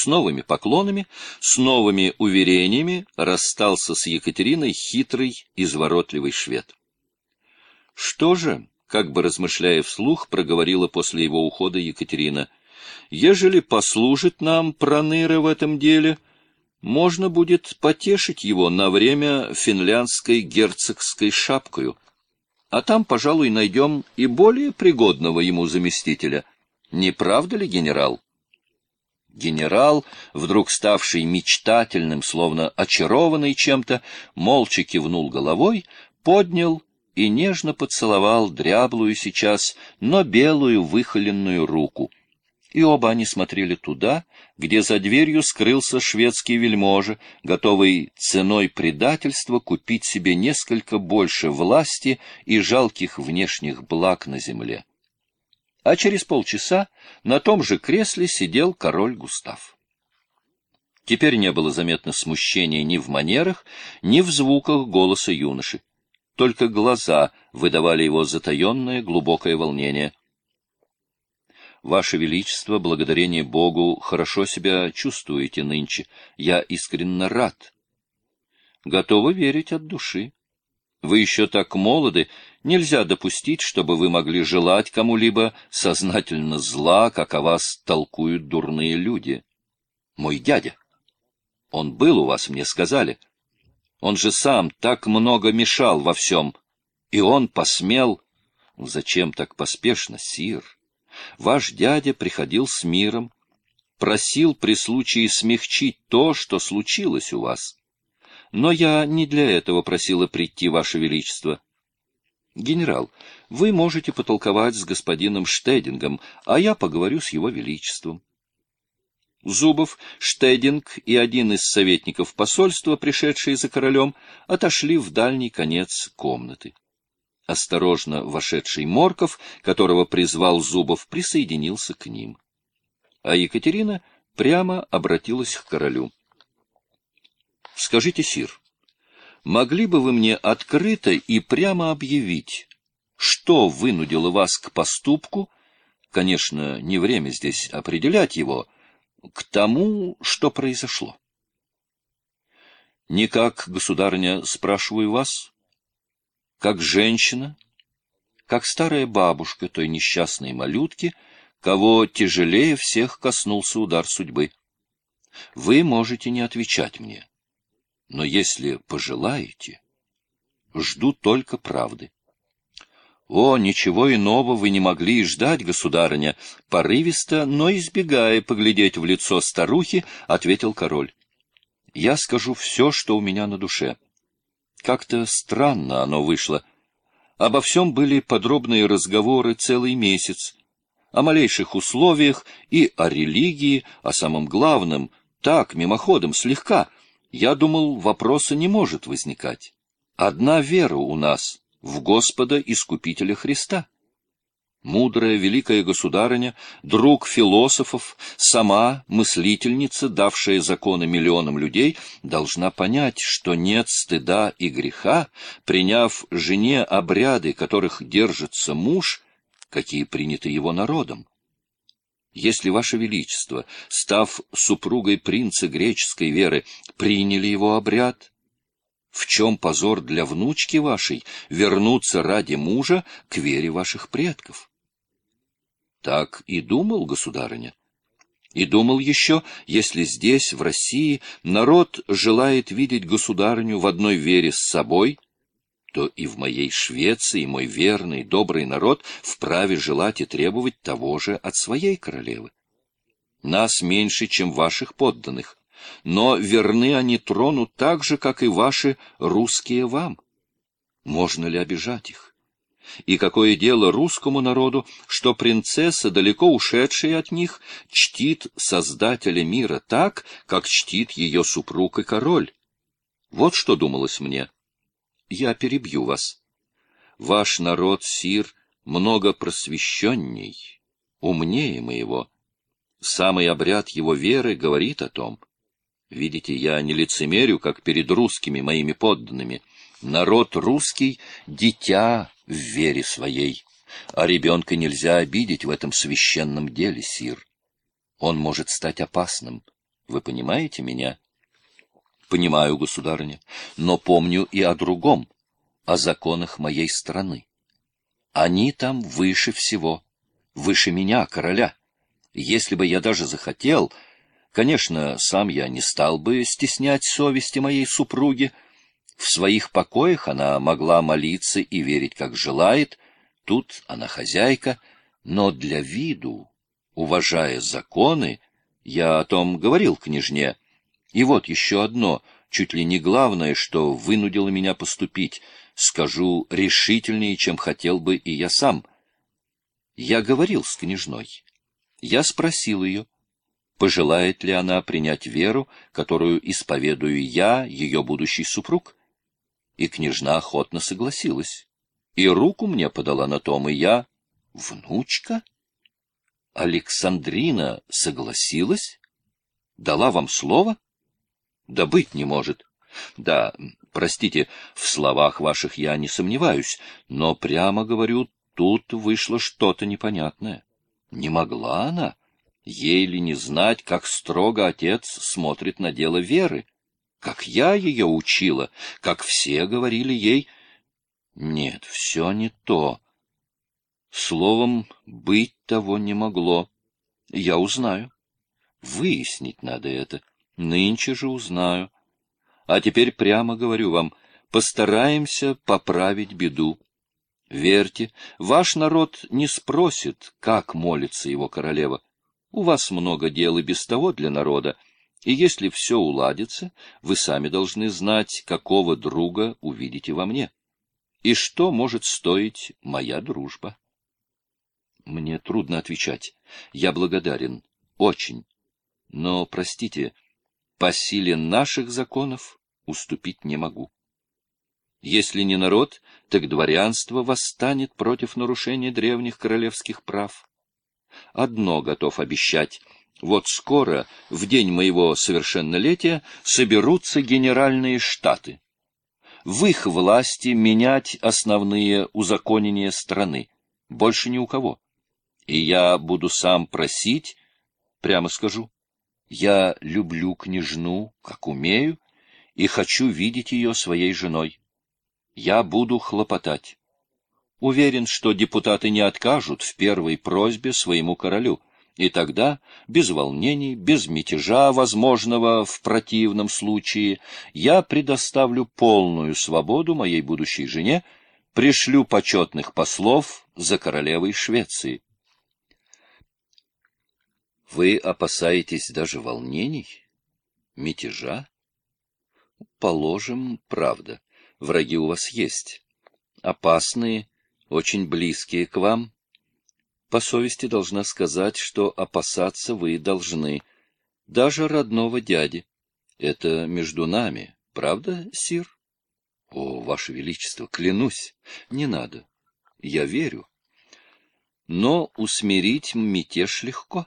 С новыми поклонами, с новыми уверениями расстался с Екатериной хитрый, изворотливый швед. Что же, как бы размышляя вслух, проговорила после его ухода Екатерина, ежели послужит нам Проныра в этом деле, можно будет потешить его на время финляндской герцогской шапкою, а там, пожалуй, найдем и более пригодного ему заместителя. Не правда ли, генерал? Генерал, вдруг ставший мечтательным, словно очарованный чем-то, молча кивнул головой, поднял и нежно поцеловал дряблую сейчас, но белую выхоленную руку. И оба они смотрели туда, где за дверью скрылся шведский вельможа, готовый ценой предательства купить себе несколько больше власти и жалких внешних благ на земле а через полчаса на том же кресле сидел король Густав. Теперь не было заметно смущения ни в манерах, ни в звуках голоса юноши. Только глаза выдавали его затаенное глубокое волнение. «Ваше Величество, благодарение Богу, хорошо себя чувствуете нынче. Я искренне рад. Готовы верить от души. Вы еще так молоды, нельзя допустить, чтобы вы могли желать кому-либо сознательно зла, как о вас толкуют дурные люди. Мой дядя. Он был у вас, мне сказали. Он же сам так много мешал во всем. И он посмел... Зачем так поспешно, сир? Ваш дядя приходил с миром, просил при случае смягчить то, что случилось у вас. Но я не для этого просила прийти, Ваше Величество. Генерал, вы можете потолковать с господином Штедингом, а я поговорю с его величеством. Зубов, Штединг и один из советников посольства, пришедшие за королем, отошли в дальний конец комнаты. Осторожно вошедший Морков, которого призвал Зубов, присоединился к ним. А Екатерина прямо обратилась к королю. Скажите, сир, могли бы вы мне открыто и прямо объявить, что вынудило вас к поступку, конечно, не время здесь определять его, к тому, что произошло? Не как, государыня, спрашиваю вас, как женщина, как старая бабушка той несчастной малютки, кого тяжелее всех коснулся удар судьбы. Вы можете не отвечать мне. Но если пожелаете, жду только правды. О, ничего иного вы не могли и ждать, государыня, порывисто, но избегая поглядеть в лицо старухи, ответил король. Я скажу все, что у меня на душе. Как-то странно оно вышло. Обо всем были подробные разговоры целый месяц. О малейших условиях и о религии, о самом главном, так, мимоходом, слегка — я думал, вопроса не может возникать. Одна вера у нас в Господа Искупителя Христа. Мудрая великая государыня, друг философов, сама мыслительница, давшая законы миллионам людей, должна понять, что нет стыда и греха, приняв жене обряды, которых держится муж, какие приняты его народом. Если, Ваше Величество, став супругой принца греческой веры, приняли его обряд, в чем позор для внучки вашей вернуться ради мужа к вере ваших предков? Так и думал, государыня. И думал еще, если здесь, в России, народ желает видеть государыню в одной вере с собой — то и в моей Швеции мой верный, добрый народ вправе желать и требовать того же от своей королевы. Нас меньше, чем ваших подданных, но верны они трону так же, как и ваши русские вам. Можно ли обижать их? И какое дело русскому народу, что принцесса, далеко ушедшая от них, чтит Создателя мира так, как чтит ее супруг и король? Вот что думалось мне я перебью вас. Ваш народ, сир, много просвещенней, умнее моего. Самый обряд его веры говорит о том. Видите, я не лицемерю, как перед русскими моими подданными. Народ русский — дитя в вере своей, а ребенка нельзя обидеть в этом священном деле, сир. Он может стать опасным. Вы понимаете меня? Понимаю, государыня, но помню и о другом, о законах моей страны. Они там выше всего, выше меня, короля. Если бы я даже захотел, конечно, сам я не стал бы стеснять совести моей супруги. В своих покоях она могла молиться и верить, как желает, тут она хозяйка, но для виду, уважая законы, я о том говорил княжне, — и вот еще одно, чуть ли не главное, что вынудило меня поступить, скажу решительнее, чем хотел бы и я сам. Я говорил с княжной. Я спросил ее, пожелает ли она принять веру, которую исповедую я, ее будущий супруг. И княжна охотно согласилась. И руку мне подала на том, и я... Внучка? Александрина согласилась? Дала вам слово? — да быть не может. Да, простите, в словах ваших я не сомневаюсь, но прямо говорю, тут вышло что-то непонятное. Не могла она, ей ли не знать, как строго отец смотрит на дело веры, как я ее учила, как все говорили ей. Нет, все не то. Словом, быть того не могло. Я узнаю. Выяснить надо это. Нынче же узнаю. А теперь прямо говорю вам, постараемся поправить беду. Верьте, ваш народ не спросит, как молится его королева. У вас много дел и без того для народа, и если все уладится, вы сами должны знать, какого друга увидите во мне, и что может стоить моя дружба. Мне трудно отвечать. Я благодарен. Очень. Но, простите, по силе наших законов уступить не могу. Если не народ, так дворянство восстанет против нарушения древних королевских прав. Одно готов обещать. Вот скоро, в день моего совершеннолетия, соберутся генеральные штаты. В их власти менять основные узаконения страны. Больше ни у кого. И я буду сам просить, прямо скажу, я люблю княжну, как умею, и хочу видеть ее своей женой. Я буду хлопотать. Уверен, что депутаты не откажут в первой просьбе своему королю, и тогда, без волнений, без мятежа, возможного в противном случае, я предоставлю полную свободу моей будущей жене, пришлю почетных послов за королевой Швеции. Вы опасаетесь даже волнений? Мятежа? Положим, правда, враги у вас есть. Опасные, очень близкие к вам. По совести должна сказать, что опасаться вы должны. Даже родного дяди. Это между нами, правда, сир? О, ваше величество, клянусь, не надо. Я верю. Но усмирить мятеж легко.